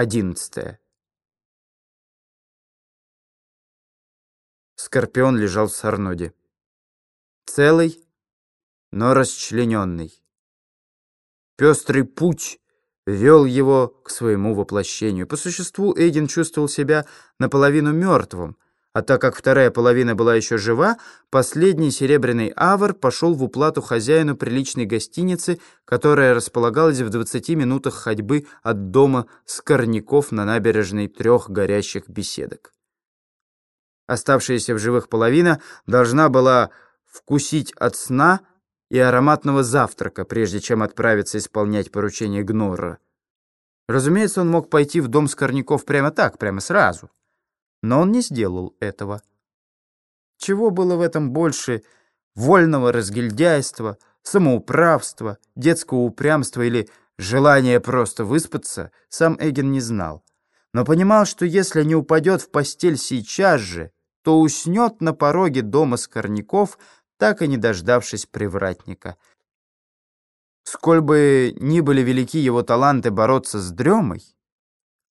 11. Скорпион лежал в Сарноде. Целый, но расчлененный. Пестрый путь вел его к своему воплощению. По существу Эйден чувствовал себя наполовину мертвым, а так как вторая половина была еще жива, последний серебряный авр пошел в уплату хозяину приличной гостиницы, которая располагалась в 20 минутах ходьбы от дома Скорняков на набережной трех горящих беседок. Оставшаяся в живых половина должна была вкусить от сна и ароматного завтрака, прежде чем отправиться исполнять поручение Гнорра. Разумеется, он мог пойти в дом Скорняков прямо так, прямо сразу — но он не сделал этого. Чего было в этом больше вольного разгильдяйства, самоуправства, детского упрямства или желания просто выспаться, сам Эгин не знал. Но понимал, что если не упадет в постель сейчас же, то уснет на пороге дома Скорняков, так и не дождавшись привратника. Сколь бы ни были велики его таланты бороться с дремой,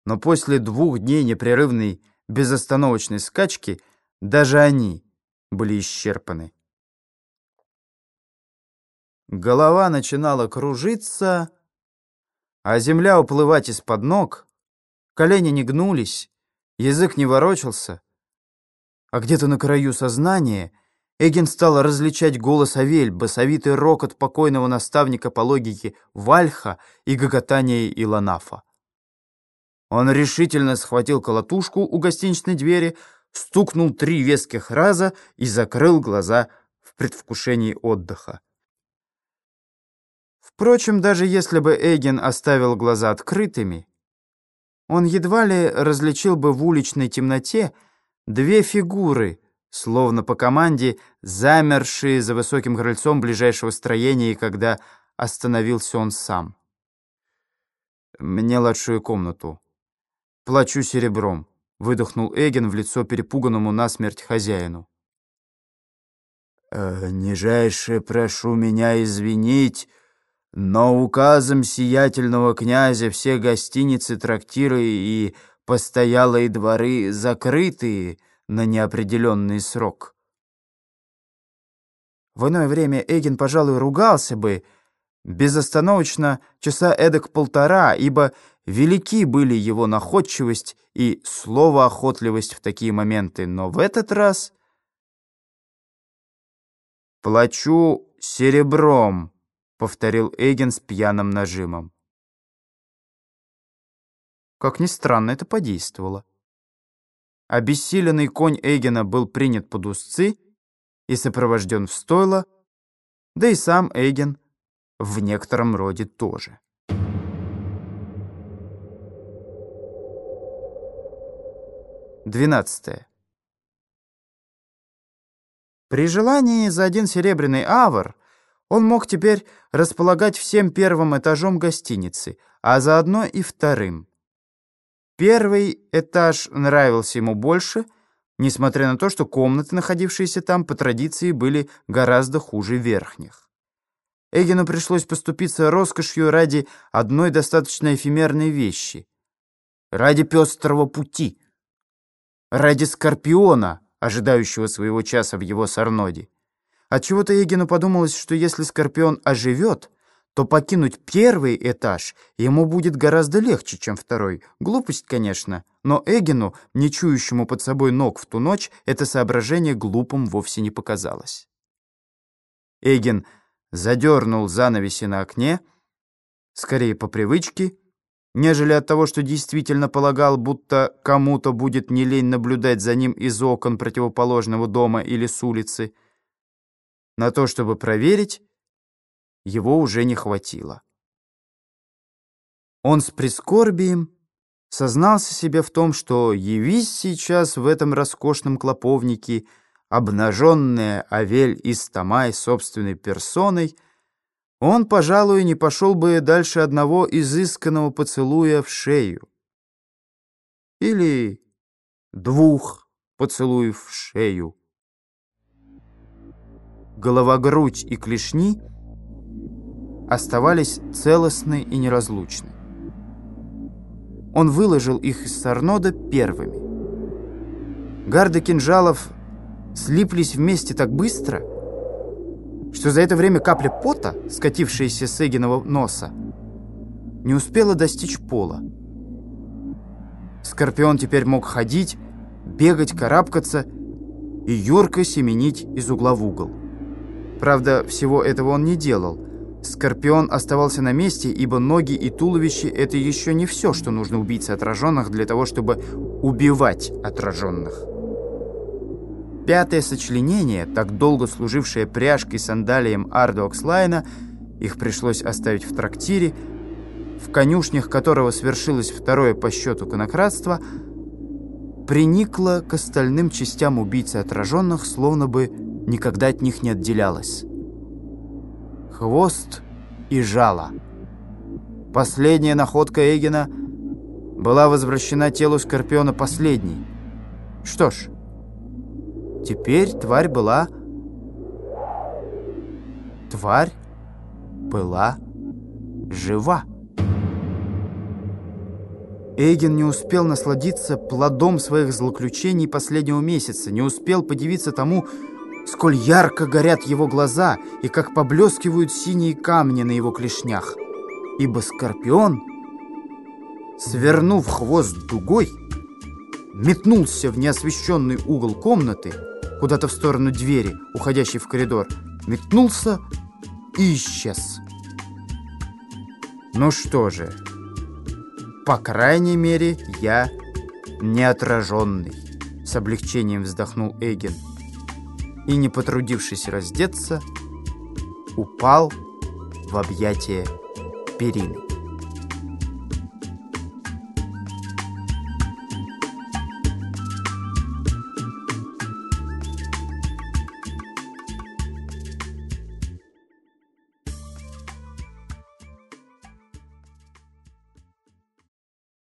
но после двух дней непрерывной безостановочной скачки даже они были исчерпаны. Голова начинала кружиться, а земля уплывать из-под ног, колени не гнулись, язык не ворочался, а где-то на краю сознания Эгин стал различать голос Авель, басовитый рокот покойного наставника по логике Вальха и гоготание Илонафа. Он решительно схватил колотушку у гостиничной двери, стукнул три веских раза и закрыл глаза в предвкушении отдыха. Впрочем, даже если бы Эйген оставил глаза открытыми, он едва ли различил бы в уличной темноте две фигуры, словно по команде, замершие за высоким крыльцом ближайшего строения, когда остановился он сам. «Мне лучшую комнату», «Плачу серебром», — выдохнул Эгин в лицо перепуганному насмерть хозяину. «Э, «Нижайше прошу меня извинить, но указом сиятельного князя все гостиницы, трактиры и постоялые дворы закрыты на неопределенный срок». В иное время Эгин, пожалуй, ругался бы, безостановочно часа эдак полтора, ибо Велики были его находчивость и словоохотливость в такие моменты, но в этот раз... «Плачу серебром», — повторил Эгин с пьяным нажимом. Как ни странно, это подействовало. Обессиленный конь Эгина был принят под узцы и сопровожден в стойло, да и сам Эгин в некотором роде тоже. 12. При желании за один серебряный авр он мог теперь располагать всем первым этажом гостиницы, а заодно и вторым. Первый этаж нравился ему больше, несмотря на то, что комнаты, находившиеся там, по традиции были гораздо хуже верхних. Эгину пришлось поступиться роскошью ради одной достаточно эфемерной вещи. Ради пестрого пути — ради Скорпиона, ожидающего своего часа в его Сарноде. Отчего-то Егину подумалось, что если Скорпион оживет, то покинуть первый этаж ему будет гораздо легче, чем второй. Глупость, конечно, но Эгину, не чующему под собой ног в ту ночь, это соображение глупым вовсе не показалось. Эгин задернул занавеси на окне, скорее по привычке, нежели от того, что действительно полагал, будто кому-то будет не лень наблюдать за ним из окон противоположного дома или с улицы. На то, чтобы проверить, его уже не хватило. Он с прискорбием сознался себе в том, что явись сейчас в этом роскошном клоповнике обнаженная Авель Истамай собственной персоной — он, пожалуй, не пошел бы дальше одного изысканного поцелуя в шею. Или двух поцелуев в шею. Голова, грудь и клешни оставались целостны и неразлучны. он выложил их из Сарнода первыми. Гарды кинжалов слиплись вместе так быстро, что за это время капля пота, скатившаяся с Эгиного носа, не успела достичь пола. Скорпион теперь мог ходить, бегать, карабкаться и юрко семенить из угла в угол. Правда, всего этого он не делал. Скорпион оставался на месте, ибо ноги и туловище — это еще не все, что нужно убийце отраженных для того, чтобы убивать отраженных. Пятое сочленение, так долго служившее пряжкой сандалием Ардуокслайна, их пришлось оставить в трактире, в конюшнях которого свершилось второе по счету конократство, приникло к остальным частям убийцы отраженных, словно бы никогда от них не отделялось. Хвост и жало. Последняя находка Эгена была возвращена телу Скорпиона последней. Что ж, теперь тварь была... Тварь была жива. Эйген не успел насладиться плодом своих злоключений последнего месяца, не успел подивиться тому, сколь ярко горят его глаза и как поблескивают синие камни на его клешнях. Ибо Скорпион, свернув хвост дугой, метнулся в неосвещенный угол комнаты, куда-то в сторону двери, уходящей в коридор, метнулся и исчез. Ну что же... По крайней мере, я не отраженный. С облегчением вздохнул Эгин. И, не потрудившись раздеться, упал в объятия перины.